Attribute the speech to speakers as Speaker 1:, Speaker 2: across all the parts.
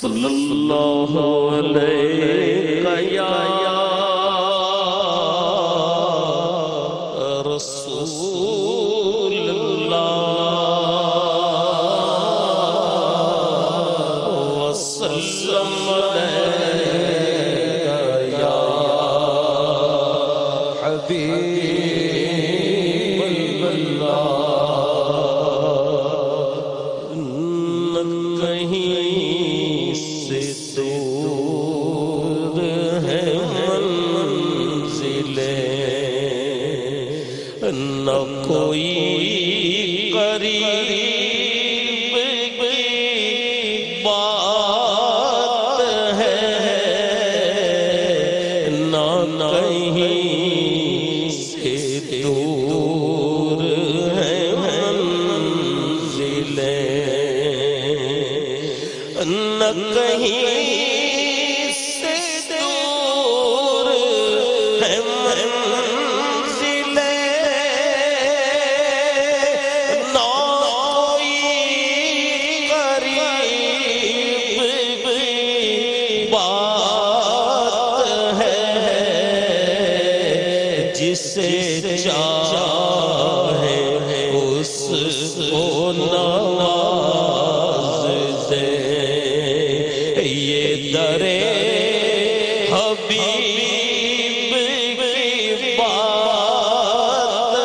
Speaker 1: صلی اللہ علیہ یا رسول اللہ وسلم یا حبیب اللہ کوئی قریب کی بات ہے نہ کہیں سے دور ہے منزلیں نہ کہیں جسے چاہے اس کو نواز دے۔ یہ درے حبیب کی بات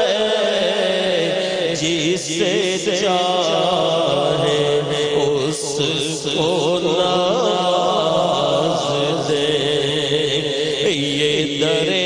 Speaker 1: ہے۔ جسے چاہے اس کو نواز دے۔ یہ درے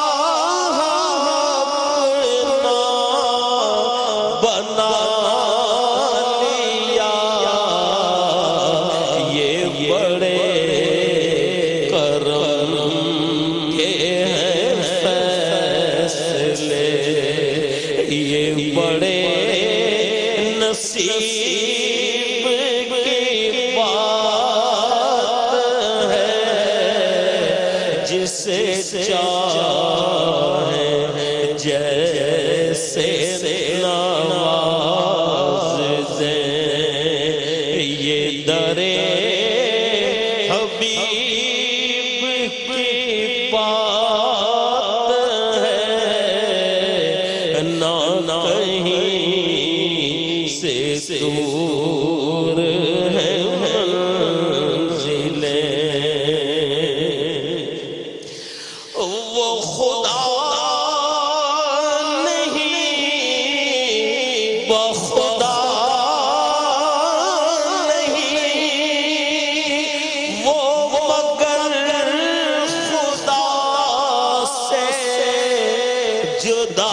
Speaker 1: نصیب کی بات ہے جسے چاہے جیسے بخدا نہیں وہ مگر خدا سے جدا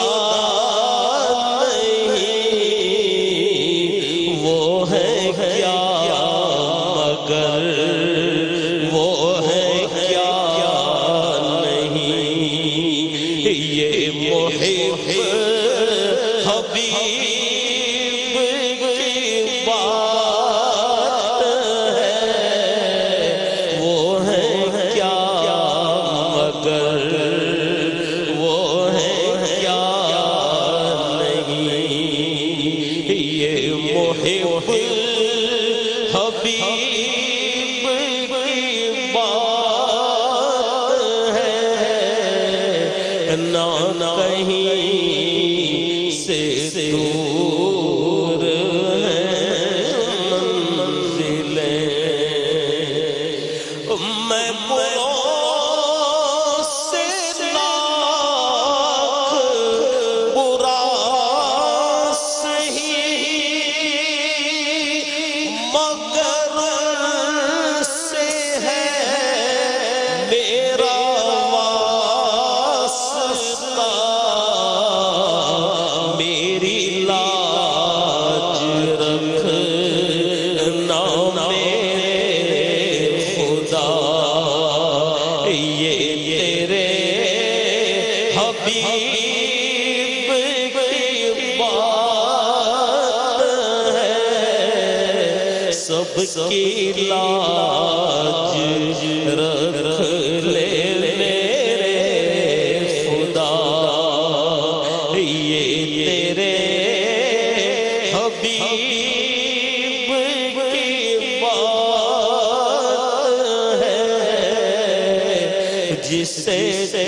Speaker 1: حبیب کی بات ہے۔ نہ کہیں مگ سب کی لاج رکھ لے میرے خدا، یہ تیرے حبیب کی بات ہے جسے چاہے جیسے